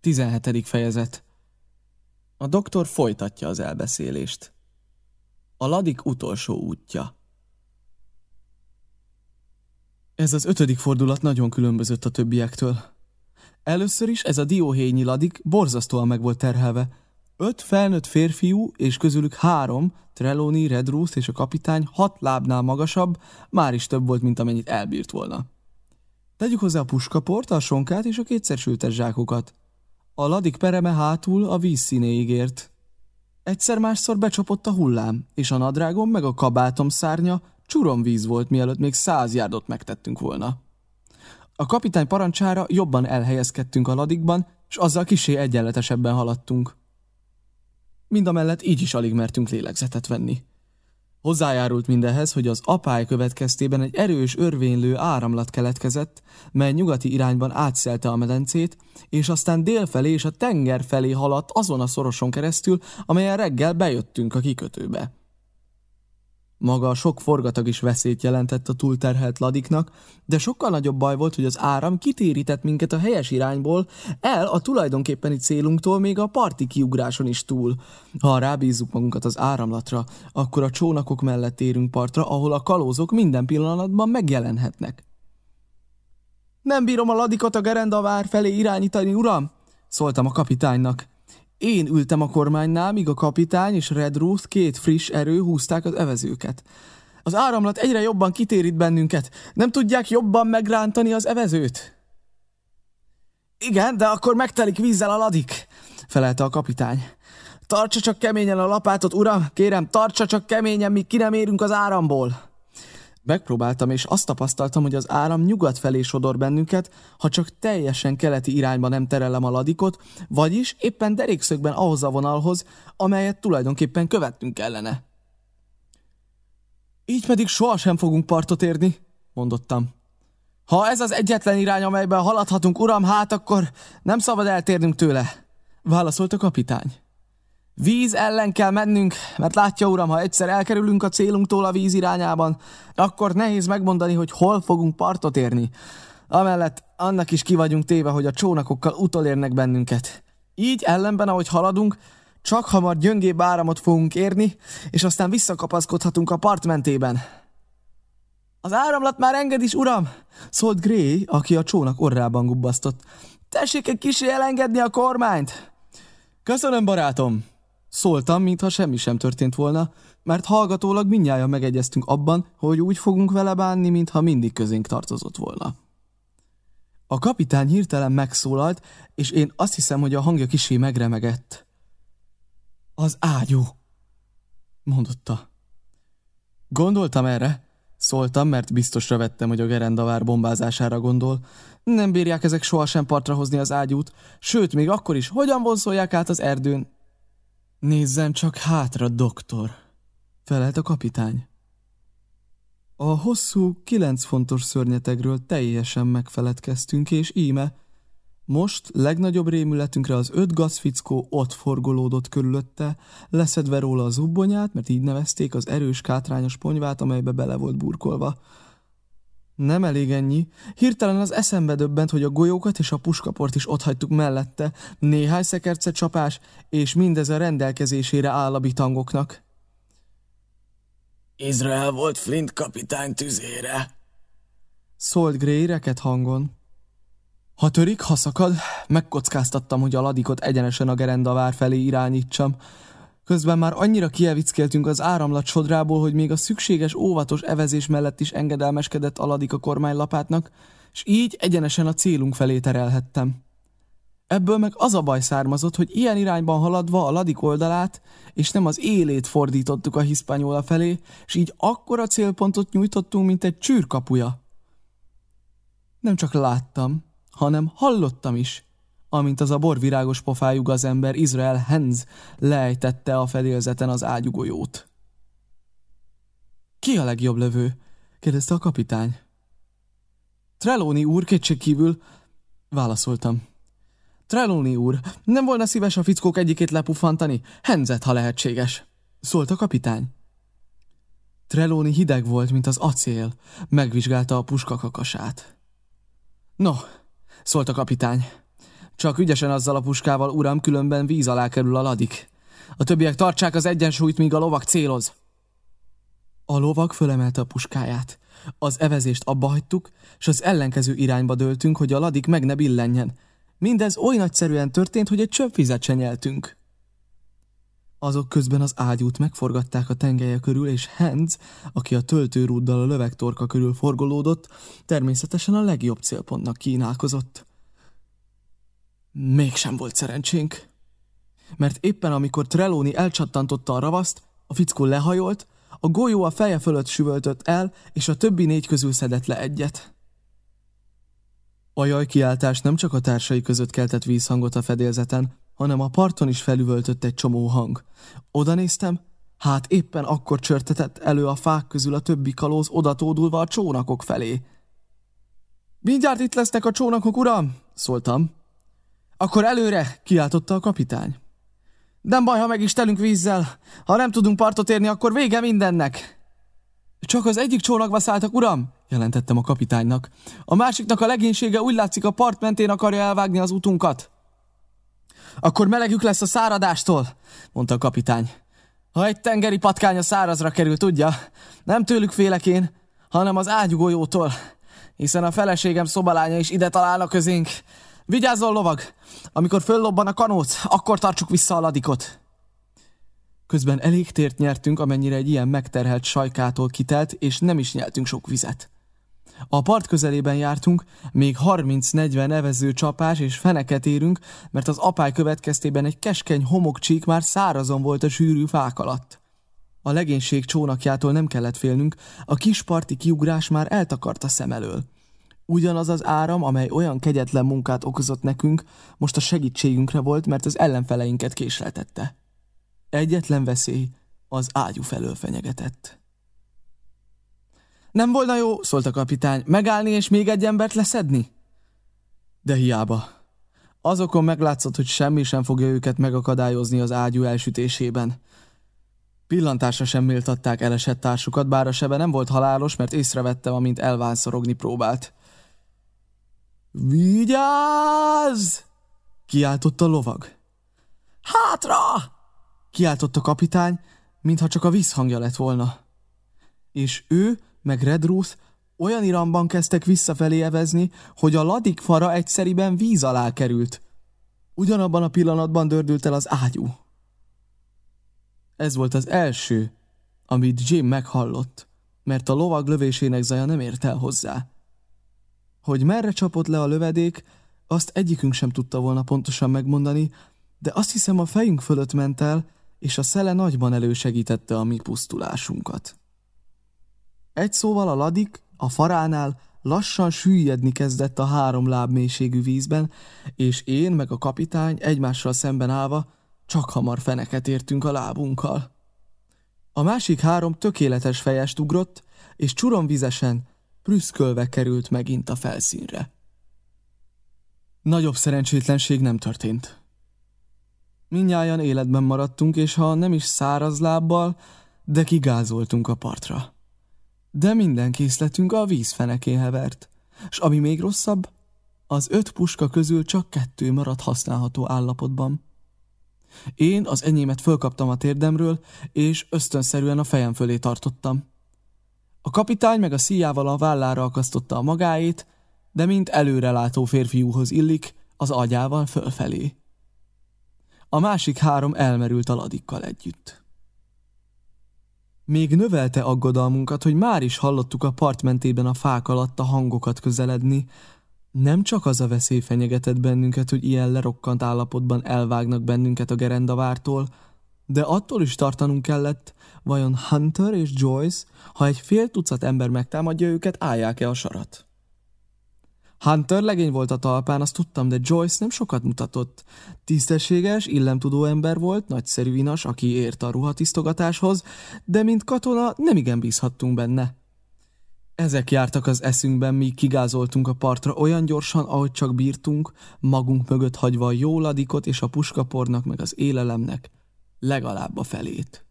17. fejezet A doktor folytatja az elbeszélést. A ladik utolsó útja. Ez az ötödik fordulat nagyon különbözött a többiektől. Először is ez a dióhényi ladik borzasztóan meg volt terhelve. Öt felnőtt férfiú, és közülük három, Trelawney, Redruth és a kapitány hat lábnál magasabb, már is több volt, mint amennyit elbírt volna. Tegyük hozzá a puskaport, a sonkát és a kétszer sültes zsákokat. A ladik pereme hátul a víz színéig ért. Egyszer-másszor becsapott a hullám, és a nadrágom meg a kabátom szárnya csuromvíz volt, mielőtt még száz járdot megtettünk volna. A kapitány parancsára jobban elhelyezkedtünk a ladikban, és azzal kisé egyenletesebben haladtunk. Mind a mellett így is alig mertünk lélegzetet venni. Hozzájárult mindenhez, hogy az apály következtében egy erős örvénylő áramlat keletkezett, mely nyugati irányban átszelte a medencét, és aztán délfelé és a tenger felé haladt azon a szoroson keresztül, amelyen reggel bejöttünk a kikötőbe. Maga a sok forgatag is veszélyt jelentett a túlterhelt ladiknak, de sokkal nagyobb baj volt, hogy az áram kitérített minket a helyes irányból, el a tulajdonképpeni célunktól még a parti kiugráson is túl. Ha rábízzuk magunkat az áramlatra, akkor a csónakok mellett érünk partra, ahol a kalózok minden pillanatban megjelenhetnek. Nem bírom a ladikot a gerendavár felé irányítani, uram! Szóltam a kapitánynak. Én ültem a kormánynál, míg a kapitány és Redruth két friss erő húzták az evezőket. Az áramlat egyre jobban kitérít bennünket. Nem tudják jobban megrántani az evezőt? Igen, de akkor megtelik vízzel a ladik, felelte a kapitány. Tartsa csak keményen a lapátot, uram, kérem, tartsa csak keményen, míg ki nem érünk az áramból. Megpróbáltam, és azt tapasztaltam, hogy az áram nyugat felé sodor bennünket, ha csak teljesen keleti irányba nem terelem a ladikot, vagyis éppen derékszögben ahhoz a vonalhoz, amelyet tulajdonképpen követnünk kellene. Így pedig sohasem fogunk partot érni, mondottam. Ha ez az egyetlen irány, amelyben haladhatunk, uram, hát akkor nem szabad eltérnünk tőle, válaszolt a kapitány. Víz ellen kell mennünk, mert látja, uram, ha egyszer elkerülünk a célunktól a víz irányában, akkor nehéz megmondani, hogy hol fogunk partot érni. Amellett annak is ki téve, hogy a csónakokkal utolérnek bennünket. Így ellenben, ahogy haladunk, csak hamar gyöngébb áramot fogunk érni, és aztán visszakapaszkodhatunk a part mentében. Az áramlat már enged is, uram! szólt Gray, aki a csónak orrában gubbasztott. Tessék egy kicsi elengedni a kormányt! Köszönöm, barátom! Szóltam, mintha semmi sem történt volna, mert hallgatólag mindnyájan megegyeztünk abban, hogy úgy fogunk vele bánni, mintha mindig közénk tartozott volna. A kapitány hirtelen megszólalt, és én azt hiszem, hogy a hangja kisé megremegett. Az ágyú, mondotta. Gondoltam erre, szóltam, mert biztosra vettem, hogy a gerendavár bombázására gondol. Nem bírják ezek sohasem partra hozni az ágyút, sőt, még akkor is, hogyan vonszolják át az erdőn, Nézzen csak hátra, doktor, felelt a kapitány. A hosszú, kilenc fontos szörnyetegről teljesen megfeledkeztünk, és íme, most legnagyobb rémületünkre az öt gazfickó ott forgolódott körülötte, leszedve róla az ubbonyát, mert így nevezték az erős kátrányos ponyvát, amelybe bele volt burkolva. Nem elég ennyi. Hirtelen az eszembe döbbent, hogy a golyókat és a puskaport is hagytuk mellette. Néhány szekerce csapás, és mindez a rendelkezésére áll a bitangoknak. Izrael volt Flint kapitány tüzére. Szólt Gray reket hangon. Ha törik, ha szakad, megkockáztattam, hogy a ladikot egyenesen a gerendavár felé irányítsam. Közben már annyira kievickeltünk az áramlat sodrából, hogy még a szükséges óvatos evezés mellett is engedelmeskedett aladik a kormánylapátnak, és így egyenesen a célunk felé terelhettem. Ebből meg az a baj származott, hogy ilyen irányban haladva a ladik oldalát, és nem az élét fordítottuk a hiszpányola felé, és így akkora célpontot nyújtottunk, mint egy csűrkapuja. Nem csak láttam, hanem hallottam is, amint az a borvirágos pofájú gazember Izrael Henz lejtette a fedélzeten az ágyugolyót. Ki a legjobb lövő? kérdezte a kapitány. Trelawney úr, kétségkívül, válaszoltam. Trelawney úr, nem volna szíves a fickók egyikét lepufantani? Henzet, ha lehetséges, szólt a kapitány. Trelawney hideg volt, mint az acél, megvizsgálta a puska kakasát. No, szólt a kapitány, Csak ügyesen azzal a puskával, uram, különben víz alá kerül a ladik. A többiek tartsák az egyensúlyt, míg a lovak céloz. A lovak fölemelte a puskáját. Az evezést abba hagytuk, és az ellenkező irányba döltünk, hogy a ladik meg ne billenjen. Mindez oly nagyszerűen történt, hogy egy csöpp vizet se. Azok közben az ágyút megforgatták a tengelye körül, és Hans, aki a töltőrúddal a lövegtorka körül forgolódott, természetesen a legjobb célpontnak kínálkozott. Mégsem volt szerencsénk. Mert éppen amikor Trelóni elcsattantotta a ravaszt, a fickó lehajolt, a golyó a feje fölött süvöltött el, és a többi négy közül szedett le egyet. A jajkiáltás nem csak a társai között keltett vízhangot a fedélzeten, hanem a parton is felüvöltött egy csomó hang. Oda néztem, hát éppen akkor csörtetett elő a fák közül a többi kalóz odatódulva a csónakok felé. Mindjárt itt lesznek a csónakok, uram! szóltam. Akkor előre, kiáltotta a kapitány. Nem baj, ha meg is telünk vízzel. Ha nem tudunk partot érni, akkor vége mindennek. Csak az egyik csónakba szálltak, uram, jelentettem a kapitánynak. A másiknak a legénysége úgy látszik a part mentén akarja elvágni az utunkat. Akkor melegük lesz a száradástól, mondta a kapitány. Ha egy tengeri patkány a szárazra kerül, tudja, nem tőlük félek én, hanem az ágyugolyótól, hiszen a feleségem szobalánya is ide találna közénk. Vigyázzon, lovag! Amikor föllobban a kanóc, akkor tartsuk vissza a ladikot. Közben elég tért nyertünk, amennyire egy ilyen megterhelt sajkától kitelt, és nem is nyeltünk sok vizet. A part közelében jártunk, még 30-40 evező csapás és feneket érünk, mert az apály következtében egy keskeny homokcsík már szárazon volt a sűrű fák alatt. A legénység csónakjától nem kellett félnünk, a kis parti kiugrás már eltakarta szem elől. Ugyanaz az áram, amely olyan kegyetlen munkát okozott nekünk, most a segítségünkre volt, mert az ellenfeleinket késleltette. Egyetlen veszély az ágyú felől fenyegetett. Nem volna jó, szólt a kapitány, megállni és még egy embert leszedni? De hiába. Azokon meglátszott, hogy semmi sem fogja őket megakadályozni az ágyú elsütésében. Pillantásra sem méltatták elesett társukat, bár a sebe nem volt halálos, mert észrevettem, amint elvánszorogni próbált. Vigyázz! kiáltott a lovag. Hátra! kiáltott a kapitány, mintha csak a vízhangja lett volna. És ő meg Redruth olyan iramban kezdtek visszafelé evezni, hogy a ladik fara egyszeriben víz alá került. Ugyanabban a pillanatban dördült el az ágyú. Ez volt az első, amit Jim meghallott, mert a lovag lövésének zaja nem ért el hozzá. Hogy merre csapott le a lövedék, azt egyikünk sem tudta volna pontosan megmondani, de azt hiszem a fejünk fölött ment el, és a szele nagyban elősegítette a mi pusztulásunkat. Egy szóval a ladik a faránál lassan süllyedni kezdett a három láb mélységű vízben, és én meg a kapitány egymással szemben állva csak hamar feneket értünk a lábunkkal. A másik három tökéletes fejest ugrott, és csuromvizesen, prüszkölve került megint a felszínre. Nagyobb szerencsétlenség nem történt. Mindnyájan életben maradtunk, és ha nem is száraz lábbal, de kigázoltunk a partra. De minden készletünk a vízfenekén hevert, s ami még rosszabb, az öt puska közül csak kettő maradt használható állapotban. Én az enyémet fölkaptam a térdemről, és ösztönszerűen a fejem fölé tartottam. A kapitány meg a szíjával a vállára akasztotta a magáét, de mint előrelátó férfiúhoz illik, az agyával fölfelé. A másik három elmerült a ladikkal együtt. Még növelte aggodalmunkat, hogy már is hallottuk a partmentében a fák alatt a hangokat közeledni. Nem csak az a veszély fenyegetett bennünket, hogy ilyen lerokkant állapotban elvágnak bennünket a gerendavártól, de attól is tartanunk kellett, vajon Hunter és Joyce, ha egy fél tucat ember megtámadja őket, állják-e a sarat. Hunter legény volt a talpán, azt tudtam, de Joyce nem sokat mutatott. Tisztességes, illemtudó ember volt, nagyszerű inas, aki ért a ruhatisztogatáshoz, de mint katona nem igen bízhattunk benne. Ezek jártak az eszünkben, míg kigázoltunk a partra olyan gyorsan, ahogy csak bírtunk, magunk mögött hagyva a jó ladikot és a puskapornak meg az élelemnek legalább a felét.